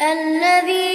الذي